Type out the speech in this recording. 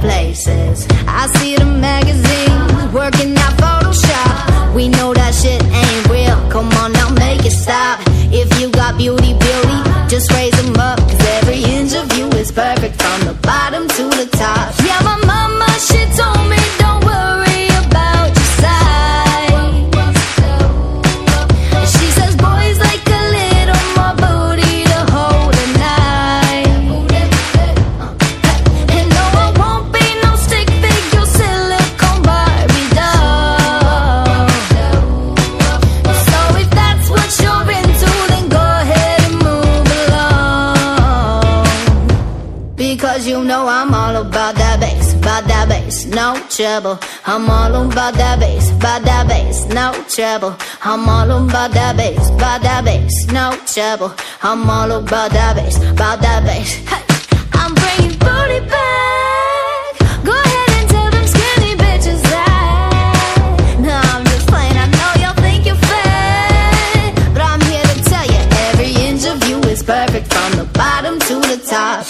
places. I see the magazines working out Photoshop. We know that shit ain't real. Come on now, make it stop. If you got beauty, beauty, just raise them up. Because you know I'm all about that bass, about that bass, no trouble. I'm all about that bass, about that bass, no trouble. I'm all about that bass, about that bass, no trouble. I'm all about that bass, about that bass. Hey, I'm bringing booty back. Go ahead and tell them skinny bitches that. No, I'm just playing. I know y'all think you're fat, but I'm here to tell you every inch of you is perfect from the bottom to the top.